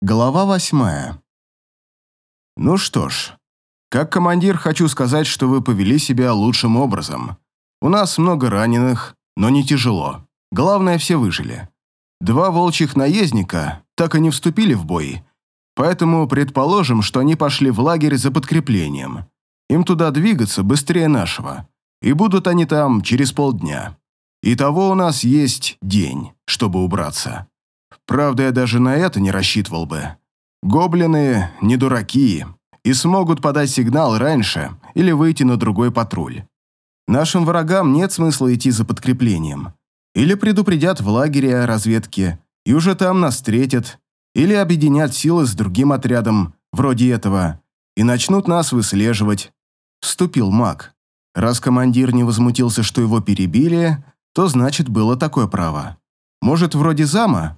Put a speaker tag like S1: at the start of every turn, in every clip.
S1: Глава восьмая. Ну что ж, как командир хочу сказать, что вы повели себя лучшим образом. У нас много раненых, но не тяжело. Главное, все выжили. Два волчьих наездника так и не вступили в бой, поэтому предположим, что они пошли в лагерь за подкреплением. Им туда двигаться быстрее нашего, и будут они там через полдня. Итого у нас есть день, чтобы убраться. Правда, я даже на это не рассчитывал бы. Гоблины не дураки и смогут подать сигнал раньше или выйти на другой патруль. Нашим врагам нет смысла идти за подкреплением. Или предупредят в лагере о разведке, и уже там нас встретят, или объединят силы с другим отрядом, вроде этого, и начнут нас выслеживать. Вступил маг. Раз командир не возмутился, что его перебили, то значит было такое право. Может, вроде зама,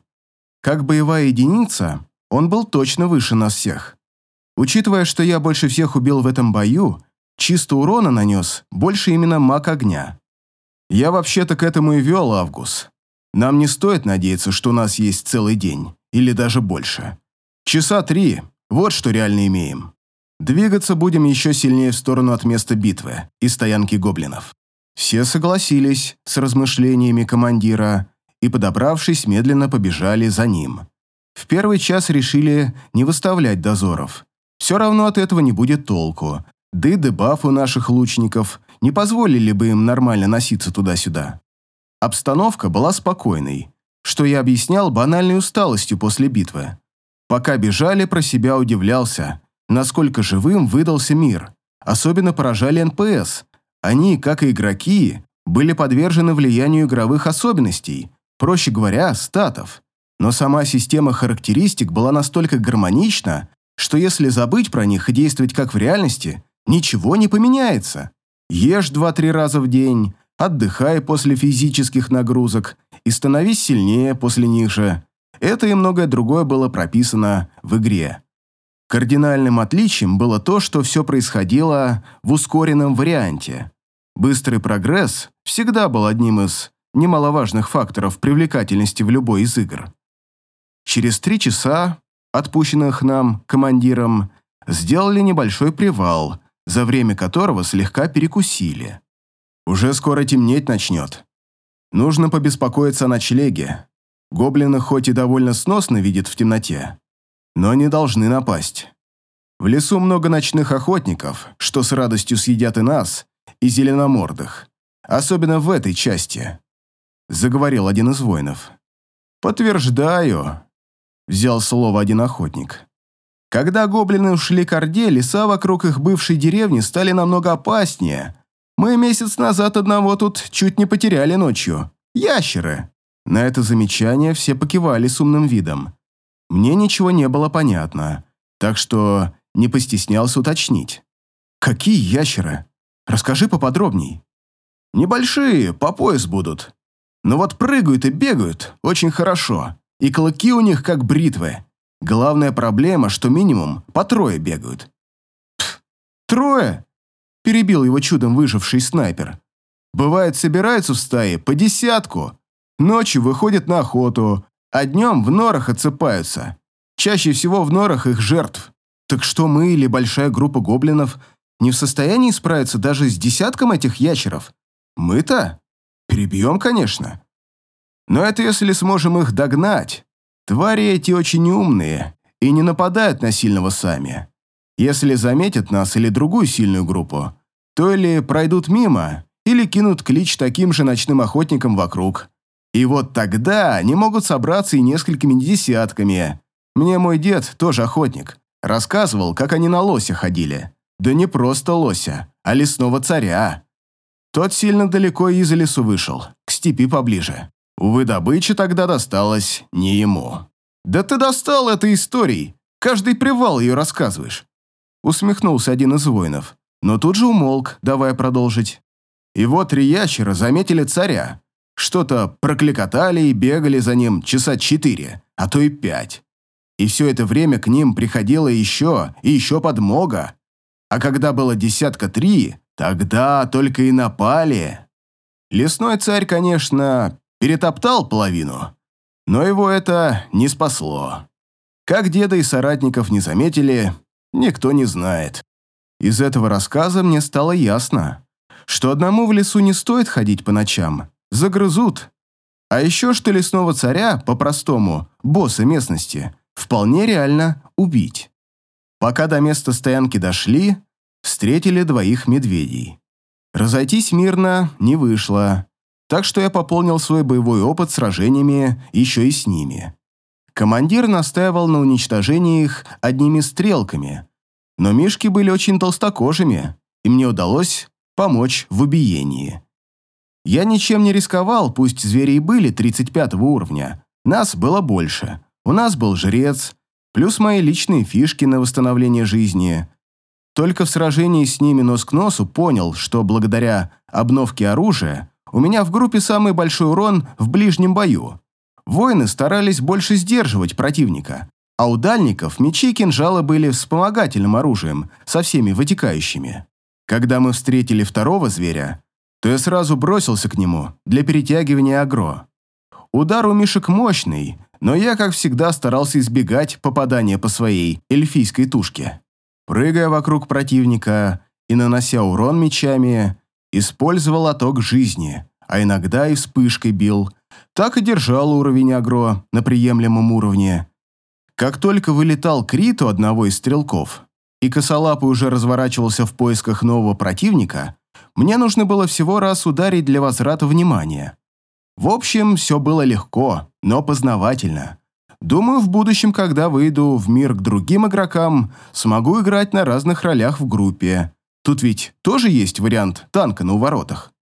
S1: как боевая единица, он был точно выше нас всех. Учитывая, что я больше всех убил в этом бою, чисто урона нанес больше именно маг огня. Я вообще-то к этому и вел, Август. Нам не стоит надеяться, что у нас есть целый день, или даже больше. Часа три, вот что реально имеем. Двигаться будем еще сильнее в сторону от места битвы и стоянки гоблинов. Все согласились с размышлениями командира, и, подобравшись, медленно побежали за ним. В первый час решили не выставлять дозоров. Все равно от этого не будет толку, да и дебаф наших лучников не позволили бы им нормально носиться туда-сюда. Обстановка была спокойной, что я объяснял банальной усталостью после битвы. Пока бежали, про себя удивлялся, насколько живым выдался мир. Особенно поражали НПС. Они, как и игроки, были подвержены влиянию игровых особенностей, проще говоря, статов. Но сама система характеристик была настолько гармонична, что если забыть про них и действовать как в реальности, ничего не поменяется. Ешь два-три раза в день, отдыхай после физических нагрузок и становись сильнее после них же. Это и многое другое было прописано в игре. Кардинальным отличием было то, что все происходило в ускоренном варианте. Быстрый прогресс всегда был одним из немаловажных факторов привлекательности в любой из игр. Через три часа, отпущенных нам командиром, сделали небольшой привал, за время которого слегка перекусили. Уже скоро темнеть начнет. Нужно побеспокоиться о ночлеге. Гоблины хоть и довольно сносно видят в темноте, но не должны напасть. В лесу много ночных охотников, что с радостью съедят и нас, и зеленомордых, особенно в этой части заговорил один из воинов. «Подтверждаю», — взял слово один охотник. «Когда гоблины ушли к Орде, леса вокруг их бывшей деревни стали намного опаснее. Мы месяц назад одного тут чуть не потеряли ночью. Ящеры». На это замечание все покивали с умным видом. Мне ничего не было понятно, так что не постеснялся уточнить. «Какие ящеры? Расскажи поподробней». «Небольшие, по пояс будут. Но вот прыгают и бегают очень хорошо, и клыки у них как бритвы. Главная проблема, что минимум по трое бегают. Пф, трое? Перебил его чудом выживший снайпер. Бывает, собираются в стае по десятку. Ночью выходят на охоту, а днем в норах отсыпаются. Чаще всего в норах их жертв. Так что мы или большая группа гоблинов не в состоянии справиться даже с десятком этих ящеров? Мы-то Перебьем, конечно. Но это если сможем их догнать. Твари эти очень умные и не нападают на сильного сами. Если заметят нас или другую сильную группу, то или пройдут мимо, или кинут клич таким же ночным охотникам вокруг. И вот тогда они могут собраться и несколькими десятками. Мне мой дед, тоже охотник, рассказывал, как они на лося ходили. Да не просто лося, а лесного царя. Тот сильно далеко из лесу вышел, к степи поближе. Увы, добыча тогда досталась не ему. «Да ты достал этой историей! Каждый привал ее рассказываешь!» Усмехнулся один из воинов, но тут же умолк, давая продолжить. И вот три ящера заметили царя. Что-то прокликотали и бегали за ним часа четыре, а то и пять. И все это время к ним приходило еще и еще подмога. А когда было десятка три, Тогда только и напали. Лесной царь, конечно, перетоптал половину, но его это не спасло. Как деда и соратников не заметили, никто не знает. Из этого рассказа мне стало ясно, что одному в лесу не стоит ходить по ночам, загрызут. А еще что лесного царя, по-простому, босса местности, вполне реально убить. Пока до места стоянки дошли, встретили двоих медведей. Разойтись мирно не вышло, так что я пополнил свой боевой опыт сражениями еще и с ними. Командир настаивал на уничтожении их одними стрелками, но мишки были очень толстокожими, и мне удалось помочь в убиении. Я ничем не рисковал, пусть звери и были 35 уровня. Нас было больше. У нас был жрец, плюс мои личные фишки на восстановление жизни. Только в сражении с ними нос к носу понял, что благодаря обновке оружия у меня в группе самый большой урон в ближнем бою. Воины старались больше сдерживать противника, а у дальников мечи и кинжалы были вспомогательным оружием со всеми вытекающими. Когда мы встретили второго зверя, то я сразу бросился к нему для перетягивания агро. Удар у мишек мощный, но я, как всегда, старался избегать попадания по своей эльфийской тушке. Прыгая вокруг противника и нанося урон мечами, использовал оток жизни, а иногда и вспышкой бил, так и держал уровень агро на приемлемом уровне. Как только вылетал крит у одного из стрелков, и косолапый уже разворачивался в поисках нового противника, мне нужно было всего раз ударить для возврата внимания. В общем, все было легко, но познавательно. Думаю, в будущем, когда выйду в мир к другим игрокам, смогу играть на разных ролях в группе. Тут ведь тоже есть вариант танка на уворотах.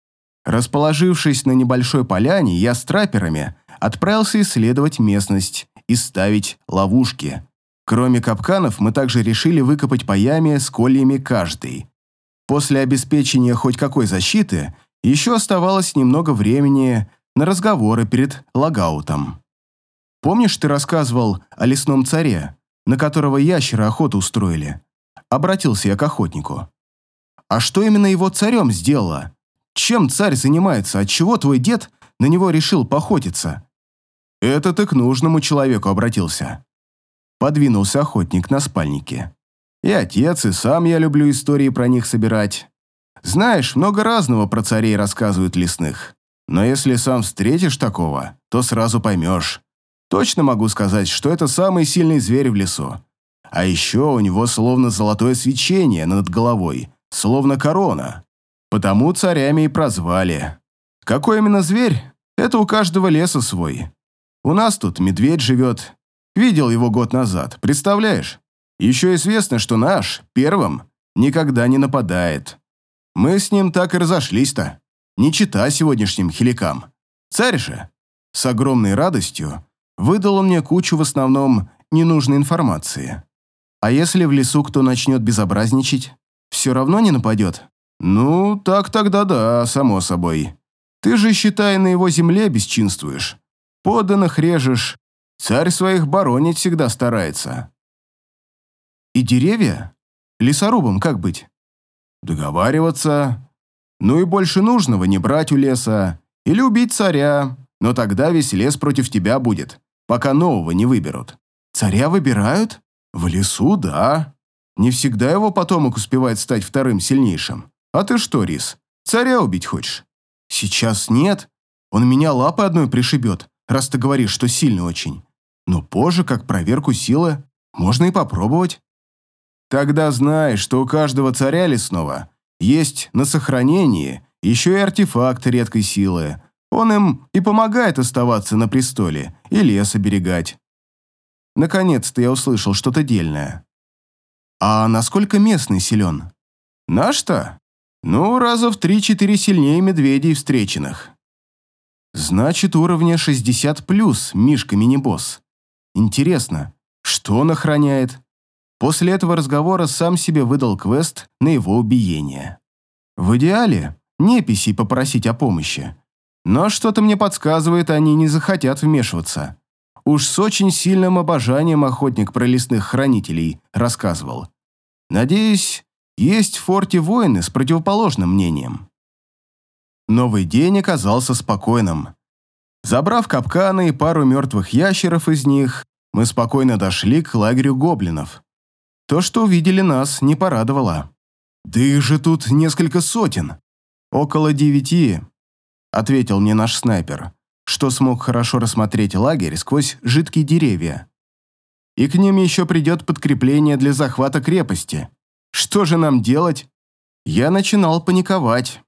S1: Расположившись на небольшой поляне, я с трапперами отправился исследовать местность и ставить ловушки. Кроме капканов, мы также решили выкопать по яме с кольями каждый. После обеспечения хоть какой защиты, еще оставалось немного времени на разговоры перед логаутом. Помнишь, ты рассказывал о лесном царе, на которого ящеры охоту устроили? Обратился я к охотнику. А что именно его царем сделало? Чем царь занимается? Отчего твой дед на него решил поохотиться? Это ты к нужному человеку обратился. Подвинулся охотник на спальнике. И отец, и сам я люблю истории про них собирать. Знаешь, много разного про царей рассказывают лесных. Но если сам встретишь такого, то сразу поймешь. Точно могу сказать, что это самый сильный зверь в лесу. А еще у него словно золотое свечение над головой, словно корона. Потому царями и прозвали. Какой именно зверь? Это у каждого леса свой. У нас тут медведь живет. Видел его год назад, представляешь? Еще известно, что наш, первым, никогда не нападает. Мы с ним так и разошлись-то. Не чита сегодняшним хиликам. Царь же, с огромной радостью, выдал он мне кучу в основном ненужной информации. А если в лесу кто начнет безобразничать, все равно не нападет? Ну, так тогда да, само собой. Ты же, считай, на его земле бесчинствуешь. Поданных режешь. Царь своих боронить всегда старается. И деревья? Лесорубам как быть? Договариваться. Ну и больше нужного не брать у леса. Или убить царя. Но тогда весь лес против тебя будет, пока нового не выберут. Царя выбирают? В лесу, да. Не всегда его потомок успевает стать вторым сильнейшим. А ты что, Рис, царя убить хочешь? Сейчас нет. Он меня лапой одной пришибет, раз ты говоришь, что сильный очень. Но позже, как проверку силы, можно и попробовать. Тогда знай, что у каждого царя лесного есть на сохранении еще и артефакты редкой силы. Он им и помогает оставаться на престоле и лес оберегать. Наконец-то я услышал что-то дельное. А насколько местный силен? Наш-то? Ну, раза в 3-4 сильнее медведей встреченных. Значит, уровня 60 плюс, Мишка мини-босс. Интересно, что он охраняет? После этого разговора сам себе выдал квест на его убиение. В идеале, неписей попросить о помощи. Но что-то мне подсказывает, они не захотят вмешиваться. Уж с очень сильным обожанием охотник про лесных хранителей рассказывал. Надеюсь, есть в форте воины с противоположным мнением. Новый день оказался спокойным. Забрав капканы и пару мертвых ящеров из них, мы спокойно дошли к лагерю гоблинов. То, что увидели нас, не порадовало. «Да их же тут несколько сотен!» «Около девяти», — ответил мне наш снайпер, что смог хорошо рассмотреть лагерь сквозь жидкие деревья. «И к ним еще придет подкрепление для захвата крепости. Что же нам делать?» Я начинал паниковать.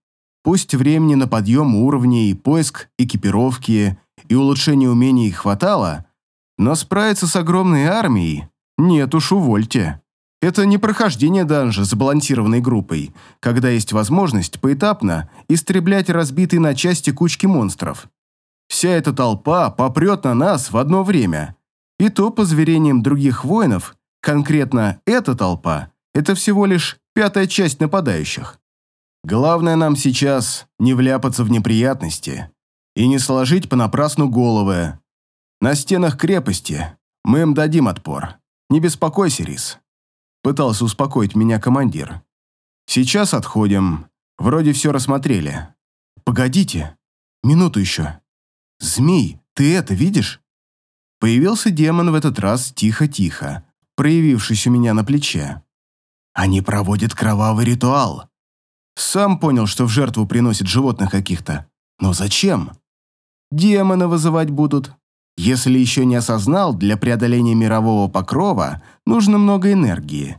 S1: Пусть времени на подъем уровней, поиск экипировки и улучшение умений хватало, но справиться с огромной армией нет уж, увольте. Это не прохождение данжа с балансированной группой, когда есть возможность поэтапно истреблять разбитые на части кучки монстров. Вся эта толпа попрет на нас в одно время. И то, по зверениям других воинов, конкретно эта толпа, это всего лишь пятая часть нападающих. Главное нам сейчас не вляпаться в неприятности и не сложить понапрасну головы. На стенах крепости мы им дадим отпор. Не беспокойся, Рис. Пытался успокоить меня командир. Сейчас отходим. Вроде все рассмотрели. Погодите. Минуту еще. Змей, ты это видишь? Появился демон в этот раз тихо-тихо, проявившись у меня на плече. Они проводят кровавый ритуал. Сам понял, что в жертву приносят животных каких-то. Но зачем? Демона вызывать будут. Если еще не осознал, для преодоления мирового покрова нужно много энергии.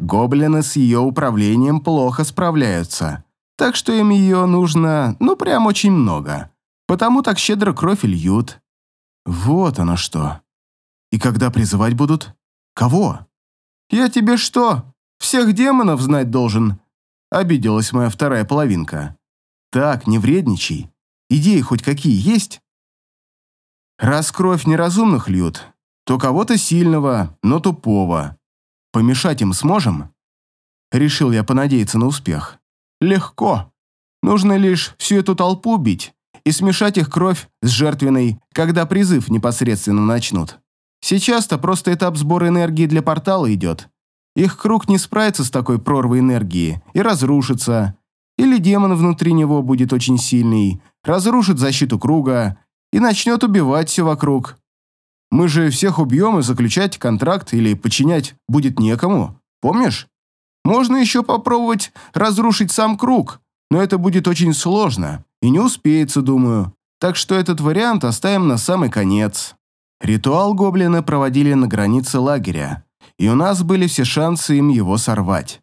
S1: Гоблины с ее управлением плохо справляются, так что им ее нужно, ну, прям очень много. Потому так щедро кровь льют. Вот оно что. И когда призывать будут? Кого? Я тебе что, всех демонов знать должен? Обиделась моя вторая половинка. Так, не вредничай. Идеи хоть какие есть? Раз кровь неразумных льют, то кого-то сильного, но тупого. Помешать им сможем? Решил я понадеяться на успех. Легко. Нужно лишь всю эту толпу бить и смешать их кровь с жертвенной, когда призыв непосредственно начнут. Сейчас-то просто этап сбора энергии для портала идет. Их круг не справится с такой прорвой энергии и разрушится. Или демон внутри него будет очень сильный, разрушит защиту круга, и начнет убивать все вокруг. Мы же всех убьем, и заключать контракт или подчинять будет некому, помнишь? Можно еще попробовать разрушить сам круг, но это будет очень сложно и не успеется, думаю. Так что этот вариант оставим на самый конец. Ритуал гоблины проводили на границе лагеря, и у нас были все шансы им его сорвать.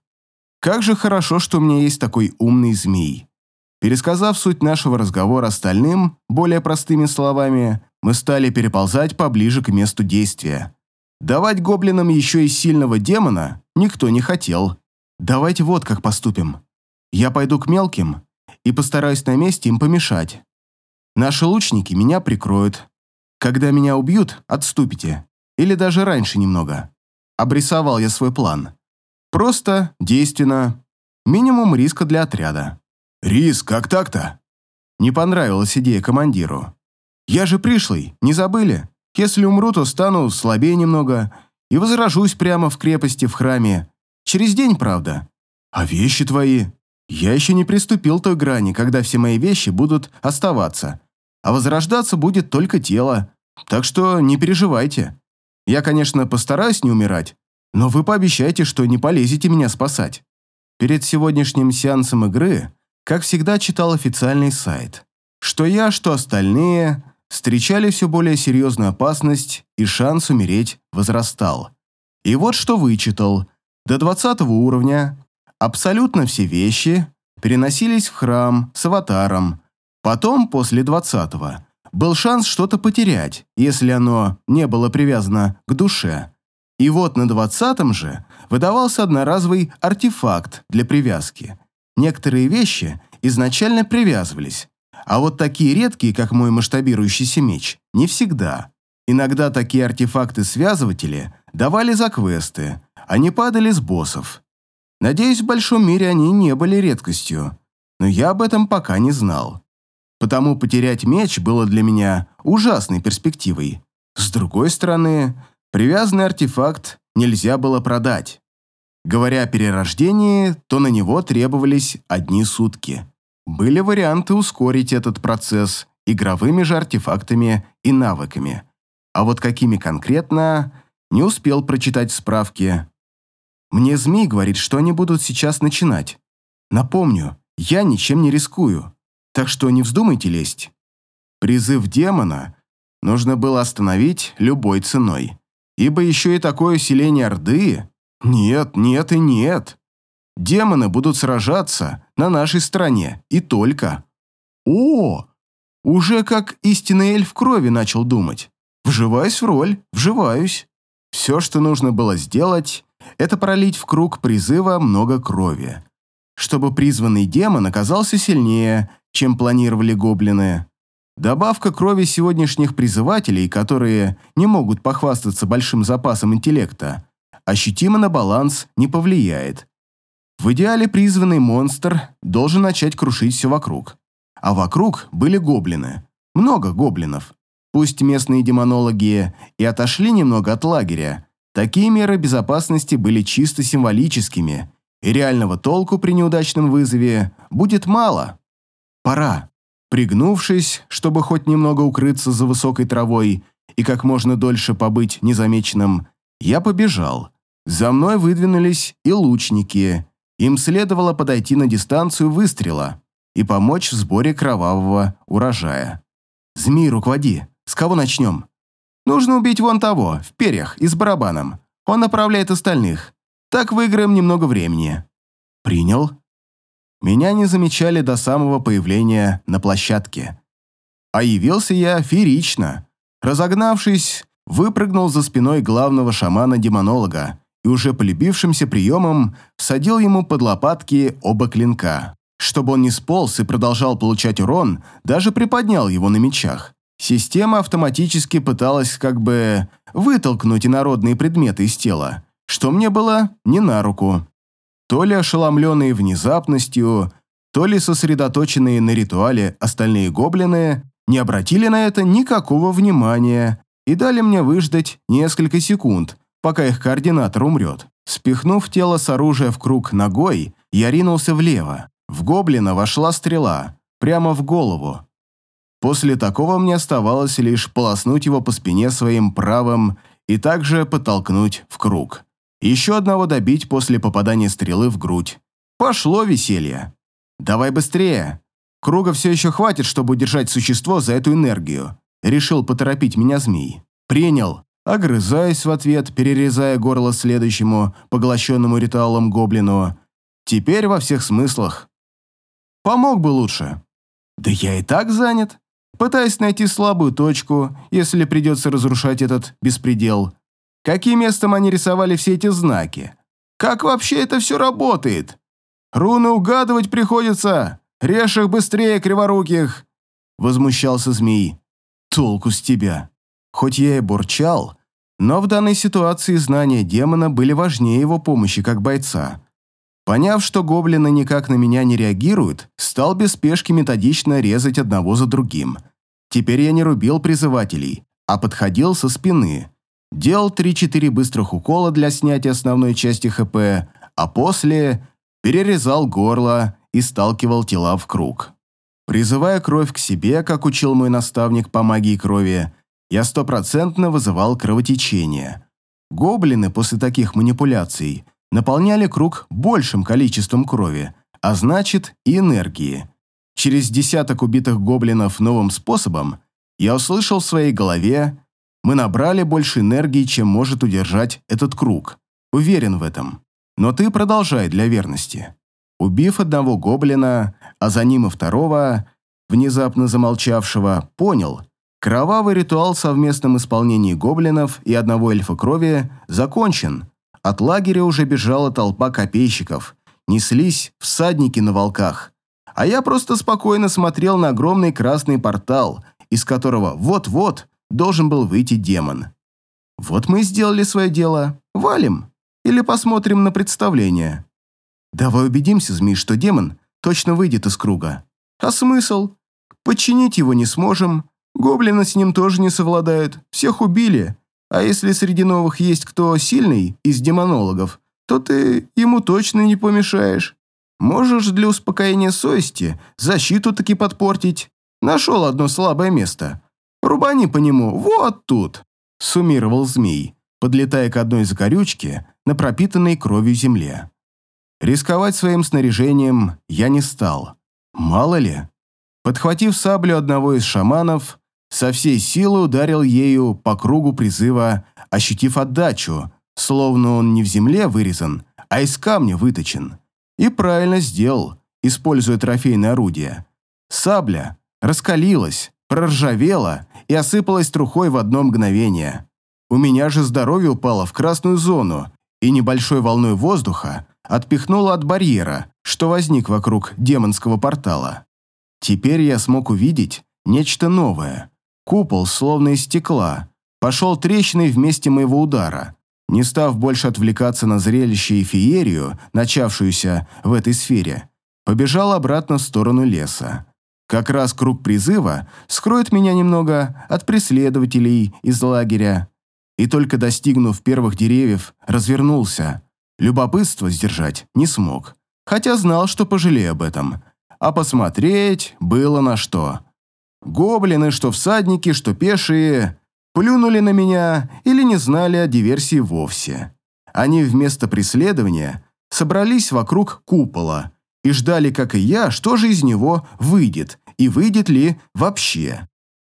S1: Как же хорошо, что у меня есть такой умный змей. Пересказав суть нашего разговора остальным, более простыми словами, мы стали переползать поближе к месту действия. Давать гоблинам еще и сильного демона никто не хотел. Давайте вот как поступим. Я пойду к мелким и постараюсь на месте им помешать. Наши лучники меня прикроют. Когда меня убьют, отступите. Или даже раньше немного. Обрисовал я свой план. Просто, действенно, минимум риска для отряда. «Рис, как так-то?» Не понравилась идея командиру. «Я же пришлый, не забыли? Если умру, то стану слабее немного и возражусь прямо в крепости в храме. Через день, правда. А вещи твои? Я еще не приступил той грани, когда все мои вещи будут оставаться, а возрождаться будет только тело. Так что не переживайте. Я, конечно, постараюсь не умирать, но вы пообещайте, что не полезете меня спасать». Перед сегодняшним сеансом игры как всегда, читал официальный сайт. Что я, что остальные встречали все более серьезную опасность, и шанс умереть возрастал. И вот что вычитал. До 20 уровня абсолютно все вещи переносились в храм с аватаром. Потом, после 20 был шанс что-то потерять, если оно не было привязано к душе. И вот на 20 же выдавался одноразовый артефакт для привязки – Некоторые вещи изначально привязывались, а вот такие редкие, как мой масштабирующийся меч, не всегда. Иногда такие артефакты-связыватели давали за квесты, они падали с боссов. Надеюсь, в большом мире они не были редкостью, но я об этом пока не знал. Потому потерять меч было для меня ужасной перспективой. С другой стороны, привязанный артефакт нельзя было продать. Говоря о перерождении, то на него требовались одни сутки. Были варианты ускорить этот процесс игровыми же артефактами и навыками. а вот какими конкретно, не успел прочитать справки. Мне Змей говорит, что они будут сейчас начинать. Напомню, я ничем не рискую, так что не вздумайте лезть. Призыв демона нужно было остановить любой ценой, ибо еще и такое усиление Орды... Нет, нет и нет. Демоны будут сражаться на нашей стороне, и только. О, уже как истинный эльф крови начал думать. Вживаюсь в роль, вживаюсь. Все, что нужно было сделать, это пролить в круг призыва много крови, чтобы призванный демон оказался сильнее, чем планировали гоблины. Добавка крови сегодняшних призывателей, которые не могут похвастаться большим запасом интеллекта, ощутимо на баланс не повлияет. В идеале призванный монстр должен начать крушить все вокруг. А вокруг были гоблины. Много гоблинов. Пусть местные демонологи и отошли немного от лагеря, такие меры безопасности были чисто символическими, и реального толку при неудачном вызове будет мало. Пора. Пригнувшись, чтобы хоть немного укрыться за высокой травой и как можно дольше побыть незамеченным, я побежал. За мной выдвинулись и лучники. Им следовало подойти на дистанцию выстрела и помочь в сборе кровавого урожая. «Змей, руководи. С кого начнем?» «Нужно убить вон того, в перьях и с барабаном. Он направляет остальных. Так выиграем немного времени». «Принял». Меня не замечали до самого появления на площадке. А явился я феерично. Разогнавшись, выпрыгнул за спиной главного шамана-демонолога и уже полюбившимся приемом всадил ему под лопатки оба клинка. Чтобы он не сполз и продолжал получать урон, даже приподнял его на мечах. Система автоматически пыталась как бы вытолкнуть инородные предметы из тела, что мне было не на руку то ли ошеломленные внезапностью, то ли сосредоточенные на ритуале остальные гоблины не обратили на это никакого внимания и дали мне выждать несколько секунд, пока их координатор умрет. Спихнув тело с оружия в круг ногой, я ринулся влево. В гоблина вошла стрела, прямо в голову. После такого мне оставалось лишь полоснуть его по спине своим правым и также подтолкнуть в круг. Еще одного добить после попадания стрелы в грудь. Пошло веселье. Давай быстрее. Круга все еще хватит, чтобы удержать существо за эту энергию. Решил поторопить меня змей. Принял. Огрызаясь в ответ, перерезая горло следующему, поглощенному ритуалом гоблину. Теперь во всех смыслах. Помог бы лучше. Да я и так занят. Пытаясь найти слабую точку, если придется разрушать этот беспредел. Каким местом они рисовали все эти знаки? Как вообще это все работает? Руны угадывать приходится. Режь их быстрее, криворуких!» Возмущался змей. «Толку с тебя!» Хоть я и бурчал, но в данной ситуации знания демона были важнее его помощи как бойца. Поняв, что гоблины никак на меня не реагируют, стал без спешки методично резать одного за другим. Теперь я не рубил призывателей, а подходил со спины, делал 3-4 быстрых укола для снятия основной части ХП, а после перерезал горло и сталкивал тела в круг. Призывая кровь к себе, как учил мой наставник по магии крови, я стопроцентно вызывал кровотечение. Гоблины после таких манипуляций наполняли круг большим количеством крови, а значит и энергии. Через десяток убитых гоблинов новым способом я услышал в своей голове мы набрали больше энергии, чем может удержать этот круг. Уверен в этом. Но ты продолжай для верности. Убив одного гоблина, а за ним и второго, внезапно замолчавшего, понял, кровавый ритуал в совместном исполнении гоблинов и одного эльфа крови закончен. От лагеря уже бежала толпа копейщиков, неслись всадники на волках. А я просто спокойно смотрел на огромный красный портал, из которого вот-вот должен был выйти демон. Вот мы и сделали свое дело. Валим. Или посмотрим на представление. Давай убедимся, змей, что демон точно выйдет из круга. А смысл? Подчинить его не сможем. Гоблины с ним тоже не совладают. Всех убили. А если среди новых есть кто сильный из демонологов, то ты ему точно не помешаешь. Можешь для успокоения совести защиту таки подпортить. Нашел одно слабое место. Рубани по нему вот тут. — суммировал змей, подлетая к одной закорючке на пропитанной кровью земле. Рисковать своим снаряжением я не стал. Мало ли. Подхватив саблю одного из шаманов, со всей силы ударил ею по кругу призыва, ощутив отдачу, словно он не в земле вырезан, а из камня выточен. И правильно сделал, используя трофейное орудие. Сабля раскалилась, проржавела и осыпалась трухой в одно мгновение. У меня же здоровье упало в красную зону, и небольшой волной воздуха отпихнуло от барьера, что возник вокруг демонского портала. Теперь я смог увидеть нечто новое. Купол, словно из стекла, пошел трещиной вместе моего удара. Не став больше отвлекаться на зрелище и феерию, начавшуюся в этой сфере, побежал обратно в сторону леса. Как раз круг призыва скроет меня немного от преследователей из лагеря. И только достигнув первых деревьев, развернулся. Любопытство сдержать не смог, хотя знал, что пожалею об этом. А посмотреть было на что. Гоблины, что всадники, что пешие, плюнули на меня или не знали о диверсии вовсе. Они вместо преследования собрались вокруг купола и ждали, как и я, что же из него выйдет и выйдет ли вообще.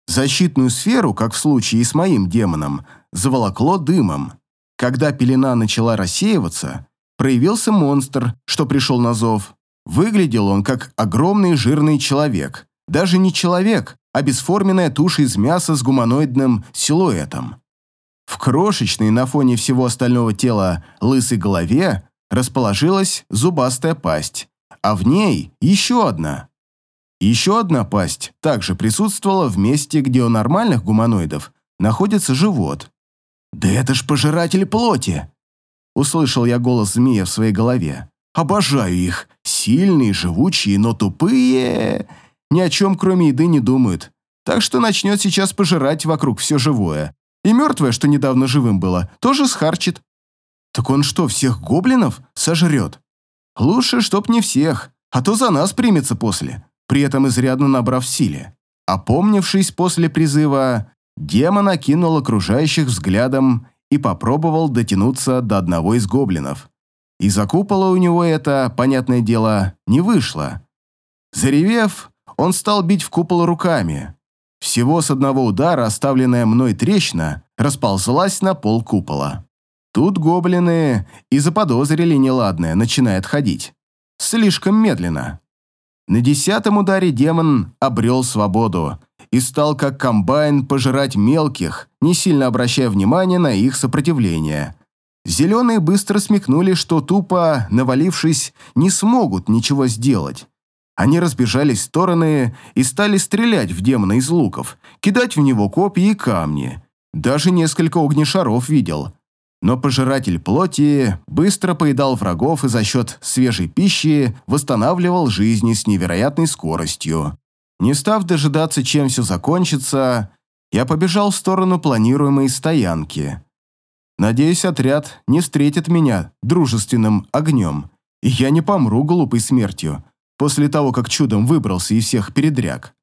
S1: Защитную сферу, как в случае с моим демоном, заволокло дымом. Когда пелена начала рассеиваться, проявился монстр, что пришел на зов. Выглядел он как огромный жирный человек. Даже не человек, а бесформенная туша из мяса с гуманоидным силуэтом. В крошечной на фоне всего остального тела лысой голове расположилась зубастая пасть, а в ней еще одна. Еще одна пасть также присутствовала в месте, где у нормальных гуманоидов находится живот. «Да это ж пожиратель плоти!» Услышал я голос змея в своей голове. «Обожаю их! Сильные, живучие, но тупые!» Ни о чем, кроме еды, не думают. Так что начнет сейчас пожирать вокруг все живое. И мертвое, что недавно живым было, тоже схарчит. Так он что, всех гоблинов сожрет? Лучше, чтоб не всех, а то за нас примется после, при этом изрядно набрав силе. Опомнившись после призыва, демон окинул окружающих взглядом и попробовал дотянуться до одного из гоблинов. Из-за у него это, понятное дело, не вышло. Заревев, он стал бить в купол руками. Всего с одного удара оставленная мной трещина расползлась на пол купола. Тут гоблины и заподозрили неладное, начиная отходить. Слишком медленно. На десятом ударе демон обрел свободу и стал как комбайн пожирать мелких, не сильно обращая внимания на их сопротивление. Зеленые быстро смекнули, что тупо, навалившись, не смогут ничего сделать. Они разбежались в стороны и стали стрелять в демона из луков, кидать в него копья и камни. Даже несколько огнешаров видел. Но пожиратель плоти быстро поедал врагов и за счет свежей пищи восстанавливал жизни с невероятной скоростью. Не став дожидаться, чем все закончится, я побежал в сторону планируемой стоянки. Надеюсь, отряд не встретит меня дружественным огнем, и я не помру глупой смертью, после того, как чудом выбрался из всех передряг.